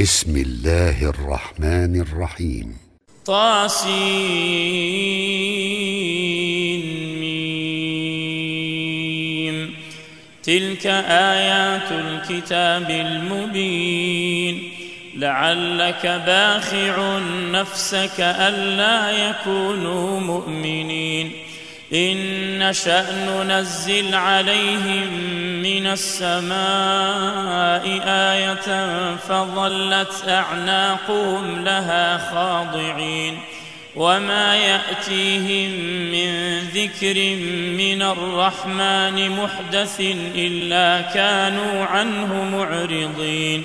بسم الله الرحمن الرحيم طاسين تلك آيات الكتاب المبين لعلك باخع نفسك ألا يكونوا مؤمنين إن شأن نزل عليهم من السماء آية فظلت أعناقهم لها خاضعين وما يأتيهم من ذكر من الرحمن محدث إلا كانوا عنه معرضين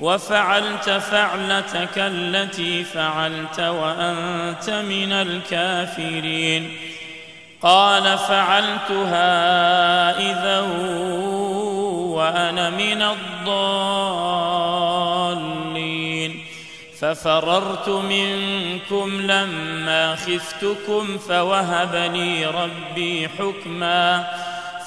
وفعلت فعلتك التي فعلت وأنت من الكافرين. قال فعلتها إذا وأنا من الضالين. ففررت منكم لما خفتكم فوهبني ربي حكماً.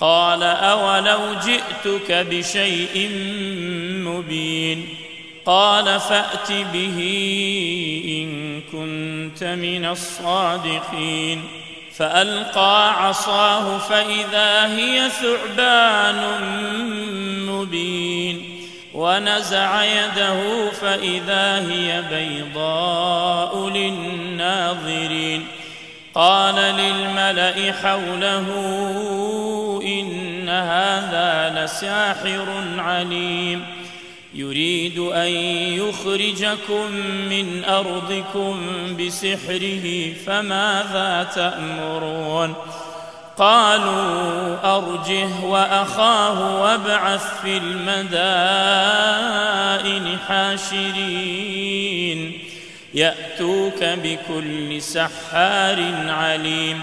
قال أولو جئتك بشيء مبين قال فأت به إن كنت من الصادقين فألقى عصاه فإذا هي ثعبان مبين ونزع يده فإذا هي بيضاء للناظرين قال للملأ حوله هذا لساحر عليم. يريد أن يخرجكم من أرضكم بسحره فماذا تأمرون؟ قالوا أرجه وأخاه وابعث في المدائن حاشرين. يأتوك بكل سحار عليم.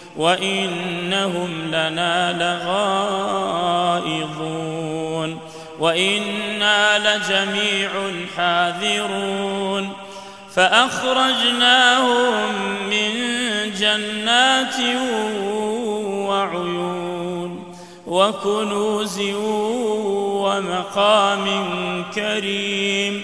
وإنهم لنا لغائظون وإنا لجميع حاذرون فأخرجناهم من جنات وعيون وكنوز ومقام كريم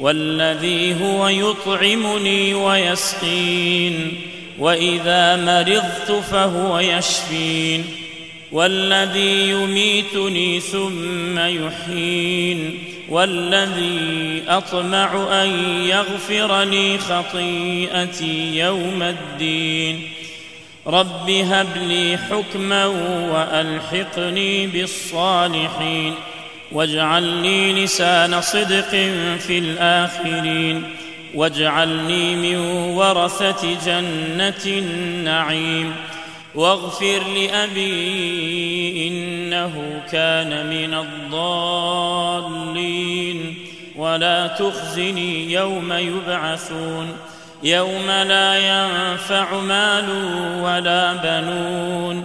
والذي هو يطعمني ويسقين وإذا مرضت فهو يشفين. والذي يميتني ثم يحين والذي أطمع أن يغفر لي خطيئتي يوم الدين. رب هب لي حكما وألحقني بالصالحين. واجعل لي لسان صدق في الآخرين واجعلني من ورثة جنة النعيم واغفر لأبي إنه كان من الضالين. ولا تخزني يوم يبعثون يوم لا ينفع مال ولا بنون.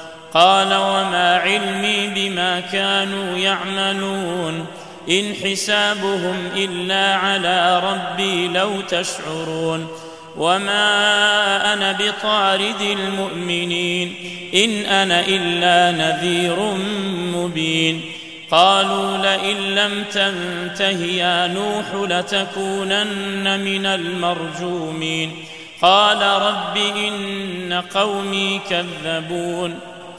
قال وما علمي بما كانوا يعملون إن حسابهم إلا على ربي لو تشعرون وما أنا بطارد المؤمنين إن أنا إلا نذير مبين قالوا لئن لم تنته يا نوح لتكونن من المرجومين قال رب إن قومي كذبون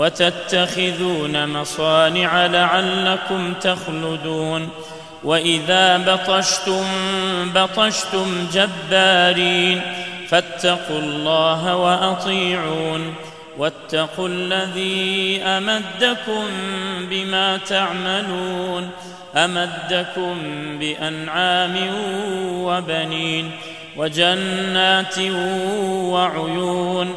وتتخذون مصانع لعلكم تخلدون وإذا بطشتم بطشتم جبارين فاتقوا الله وأطيعون واتقوا الذي أمدكم بما تعملون أمدكم بأنعام وبنين وجنات وعيون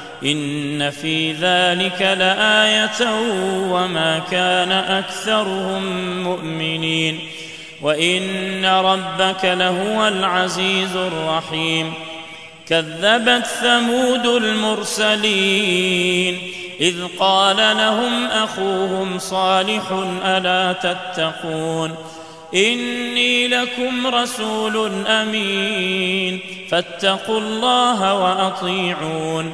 ان في ذلك لآية وما كان اكثرهم مؤمنين وان ربك لهو العزيز الرحيم كذبت ثمود المرسلين اذ قال لهم اخوهم صالح الا تتقون إني لكم رسول أمين فاتقوا الله وأطيعون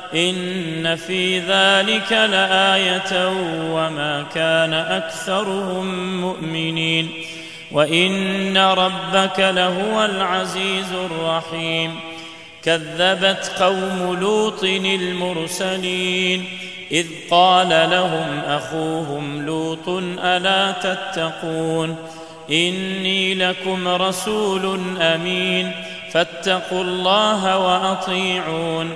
ان في ذلك لآية وما كان اكثرهم مؤمنين وان ربك لهو العزيز الرحيم كذبت قوم لوط المرسلين اذ قال لهم اخوهم لوط الا تتقون اني لكم رسول امين فاتقوا الله واطيعون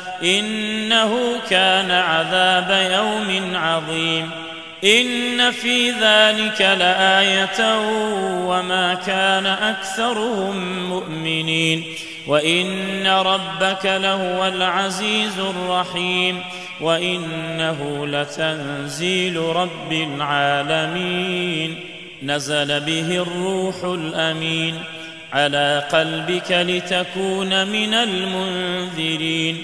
إنه كان عذاب يوم عظيم. إن في ذلك لآية وما كان أكثرهم مؤمنين. وإن ربك لهو العزيز الرحيم. وإنه لتنزيل رب العالمين. نزل به الروح الأمين. على قلبك لتكون من المنذرين.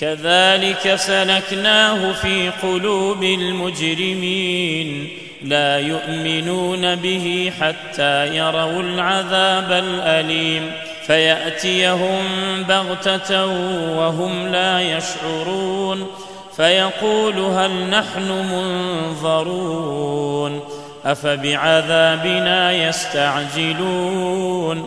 كذلك سلكناه في قلوب المجرمين. لا يؤمنون به حتى يروا العذاب الأليم. فيأتيهم بغتة وهم لا يشعرون. فيقول هل نحن منظرون. أفبعذابنا يستعجلون.